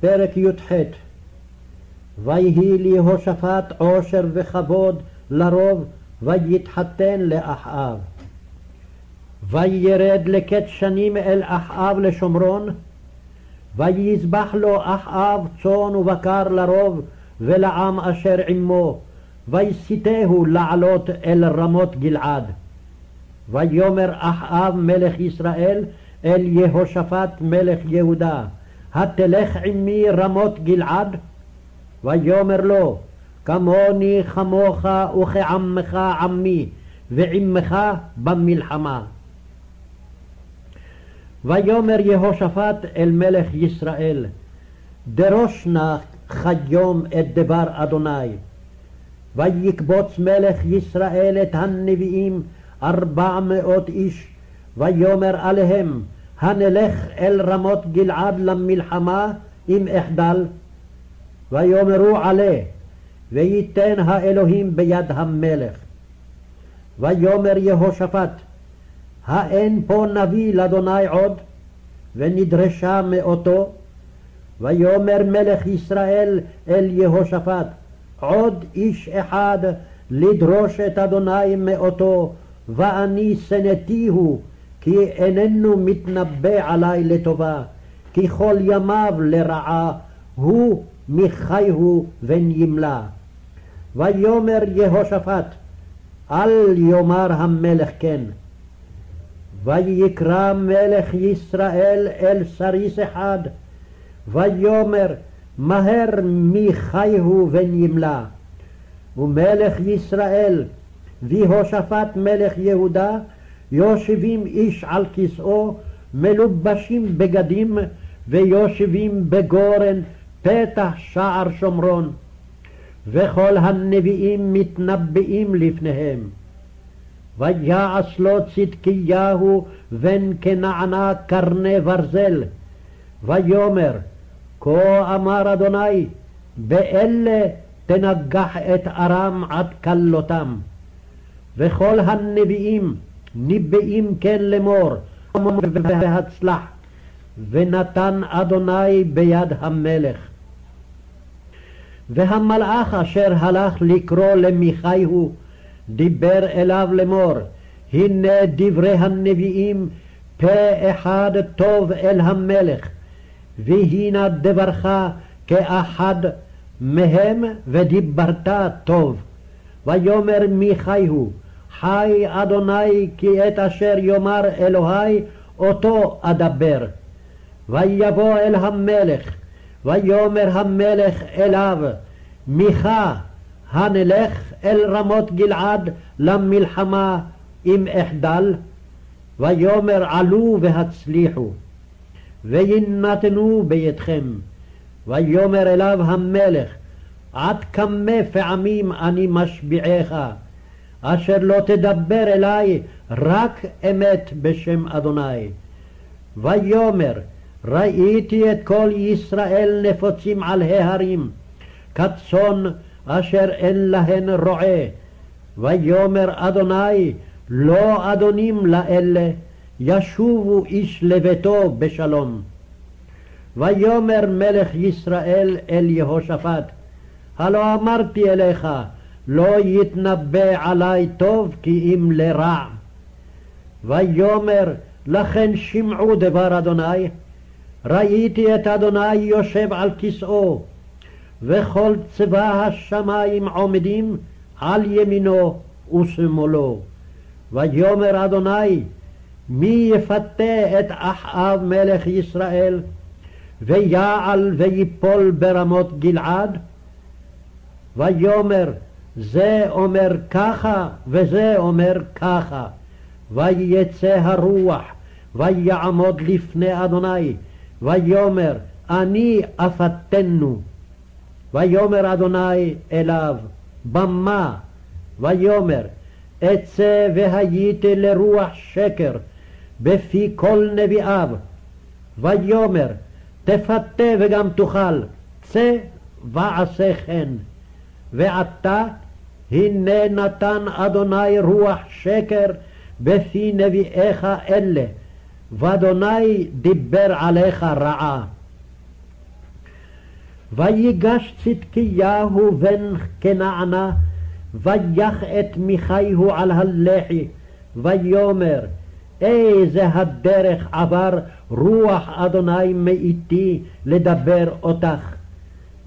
פרק י"ח ויהי ליהושפט עושר וכבוד לרוב ויתחתן לאחאב. וירד לקץ שנים אל אחאב לשומרון ויזבח לו אחאב צאן ובקר לרוב ולעם אשר עמו ויסיתהו לעלות אל רמות גלעד. ויאמר אחאב מלך ישראל אל יהושפט מלך יהודה התלך עמי רמות גלעד? ויאמר לו כמוני כמוך וכעמך עמי ועמך במלחמה. ויאמר יהושפט אל מלך ישראל דרוש נא כיום את דבר אדוני ויקבוץ מלך ישראל את הנביאים ארבע מאות איש ויאמר עליהם הנלך אל רמות גלעד למלחמה אם אחדל ויאמרו עלה וייתן האלוהים ביד המלך. ויאמר יהושפט האין פה נביא לאדוני עוד? ונדרשה מאותו. ויאמר מלך ישראל אל יהושפט עוד איש אחד לדרוש את אדוני מאותו ואני שנאתיהו כי איננו מתנבא עלי לטובה כי כל ימיו לרעה הוא מחייהו בן ימלה ויאמר יהושפט אל יאמר המלך כן. ויקרא מלך ישראל אל סריס אחד ויאמר מהר מחייהו בן ימלה ומלך ישראל ויהושפט מלך יהודה יושבים איש על כסאו מלובשים בגדים ויושבים בגורן פתח שער שומרון. וכל הנביאים מתנבאים לפניהם. ויעש לו צדקיהו בן כנענה קרני ברזל. ויאמר כה אמר אדוני באלה תנגח את ארם עד כלותם. וכל הנביאים ניבאים כן לאמור והצלח ונתן אדוני ביד המלך. והמלאך אשר הלך לקרוא למיכיהו דיבר אליו לאמור הנה דברי הנביאים פה אחד טוב אל המלך והנה דברך כאחד מהם ודיברת טוב. ויאמר מיכיהו חי אדוני כי את אשר יאמר אלוהי אותו אדבר. ויבוא אל המלך ויאמר המלך אליו מיכה הנלך אל רמות גלעד למלחמה אם אחדל ויאמר עלו והצליחו ויינתנו בידכם. ויאמר אליו המלך עד כמה פעמים אני משביעך אשר לא תדבר אלי רק אמת בשם אדוני. ויאמר ראיתי את כל ישראל נפוצים על ההרים כצאן אשר אין להן רועה. ויאמר אדוני לא אדונים לאלה ישובו איש לביתו בשלום. ויאמר מלך ישראל אל יהושפט הלא אמרתי אליך לא יתנבא עלי טוב כי אם לרע. ויאמר לכן שמעו דבר אדוני ראיתי את אדוני יושב על כסאו וכל צבא השמים עומדים על ימינו ושמאלו. ויאמר אדוני מי יפתה את אחאב מלך ישראל ויעל ויפול ברמות גלעד? ויאמר זה אומר ככה וזה אומר ככה. ויצא הרוח ויעמוד לפני אדוני ויאמר אני אפתנו. ויאמר אדוני אליו במה? ויאמר אצא והייתי לרוח שקר בפי כל נביאיו. ויאמר תפתה וגם תאכל צא ועשה כן ועתה הנה נתן אדוני רוח שקר בפי נביאיך אלה ואדוני דיבר עליך רעה ויגש צדקיהו בן כנענה, ויח את מיכיהו על הלחי, ויאמר איזה הדרך עבר רוח אדוני מאיתי לדבר אותך.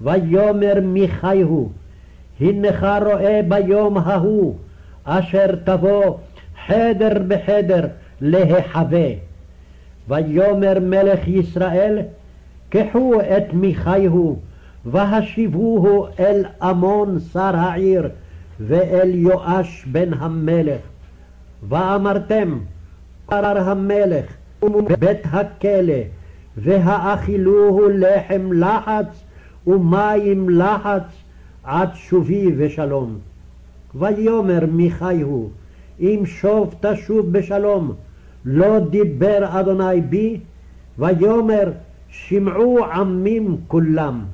ויאמר מיכיהו הנך רואה ביום ההוא אשר תבוא חדר בחדר להיחווה. ויאמר מלך ישראל קחו את מיכיהו והשיבוהו אל עמון שר העיר ואל יואש בן המלך. ואמרתם קרר המלך ובית הכלא והאכילוהו לחם לחץ ומים לחץ עד שובי ושלום. ויאמר מיכיהו אם שוב תשוב בשלום לא דיבר אדוני בי ויאמר שמעו עמים כולם.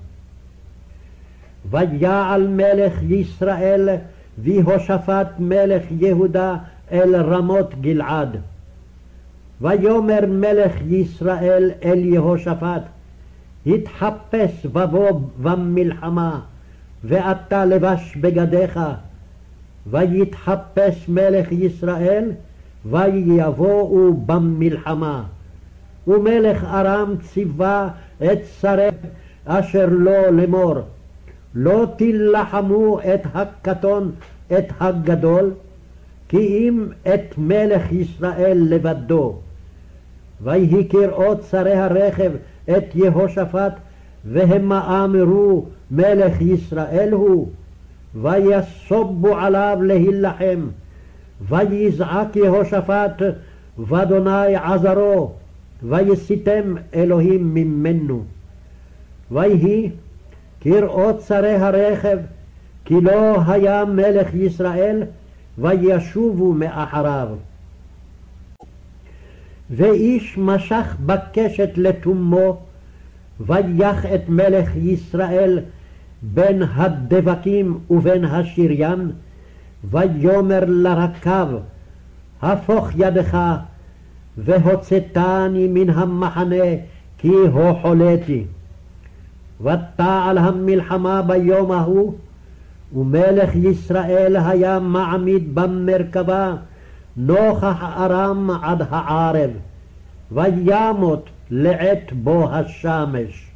ויעל מלך ישראל ויהושפט מלך יהודה אל רמות גלעד. ויאמר מלך ישראל אל יהושפט התחפש ובוא במלחמה ואתה לבש בגדיך ויתחפש מלך ישראל ויבואו במלחמה ומלך ארם ציווה את שרי אשר לו לאמור לא תילחמו את הקטון את הגדול כי אם את מלך ישראל לבדו. ויהי כראות שרי הרכב את יהושפט והמה אמרו מלך ישראל הוא ויסובו עליו להילחם ויזעק יהושפט ואדוני עזרו ויסיתם אלוהים ממנו. ויהי כראות שרי הרכב כי לא היה מלך ישראל וישובו מאחריו. ואיש משך בקשת לתומו ויח את מלך ישראל בין הדבקים ובין השריין ויאמר לרקב הפוך ידך והוצאתני מן המחנה כי הוחולתי. ותעל המלחמה ביום ההוא ומלך ישראל היה מעמיד במרכבה נוכח ארם עד הערב וימות לעת בוא השמש.